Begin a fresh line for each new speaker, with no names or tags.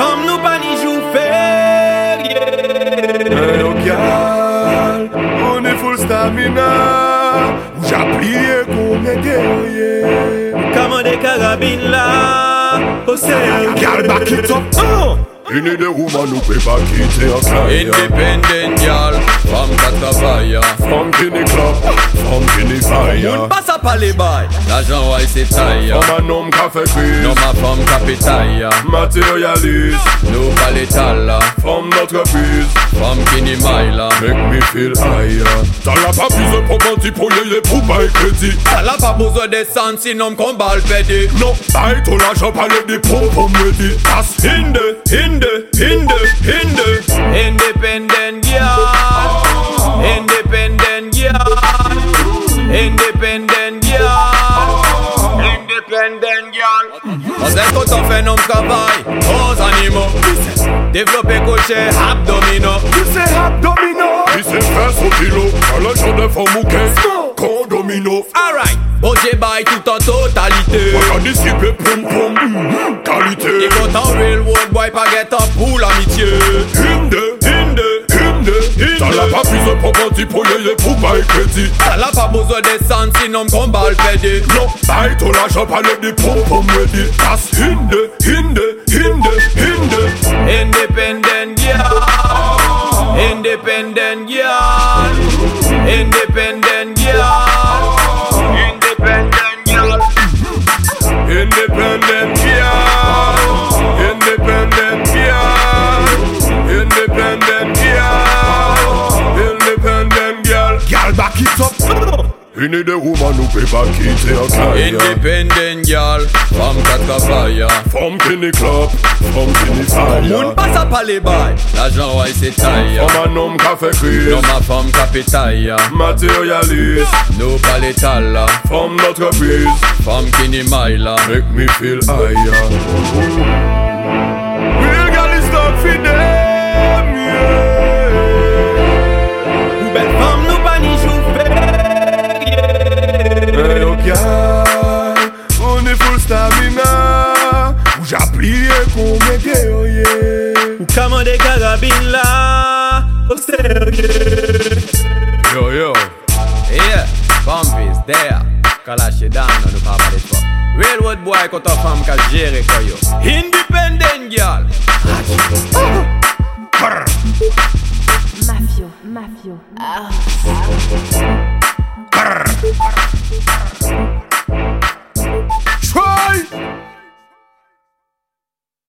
Am nou pa ni jou ferye
Nan lokal On e ful stamina.
Ou
gerye Kaman de karabin
la
Gyal de nou pe pa kite
Independent
gyal Fam katavaya Fam kini bay
Moun pa sa pale bay L'ajan waj
se tay Oman nom ka fe kriz
Non ma fom ka
petay
Materialist Nou pale
tal Fom
notre biz Fom ki
ni may la Mek mi fil ay Tal la pa bize pou banti pou yeye pou
bay kredi Tal la pa bozo de san si nom kon bal fedi
Non bay tou l'ajan pale di pou pou mwedi As hinde, hinde, hinde, hinde.
Independent girl.
On sait quand on fait nos travail, aux animaux. Développer cocher abdominaux.
Tu sais abdomino. Il sait faire son kilo. Dans le genre de femme ou qu'est-ce Condomino.
Alright, bon j'ai bail tout en totalité.
On a disciple poum poum. Qualité.
Et quand on real world boy pas get up pour l'amitié.
Hinde, la pas plus de propenti pour y aller pour pas crédit.
Ça n'a pas besoin de sang sinon le péder.
Non, bye ton l'argent parler des pompons ready. As hinde, hinde, hinde, hinde.
Independent girl, independent girl, independent
Une de woman nous peut pas quitter un clair.
Independent girl, qui travaille.
Femme qui club, n'est
Moun
fire.
pas à parler bail, l'argent ouais c'est taille.
Femme un homme qui a fait crise.
Non ma femme capitaille.
Matérialiste,
Nous pas l'étal,
femme d'entreprise.
femme From n'y maille.
Make me feel higher. Real girl is not for them, yeah. Où j'applique comme un guerrier.
Ou commandez carabine là, au sérieux.
Yo yo, yeah, Bumpy's there. Kalash down on nous pas parler de toi. Railroad boy quand ta femme qu'a géré quoi yo. Independent girl.
Mafio, mafio. Ah.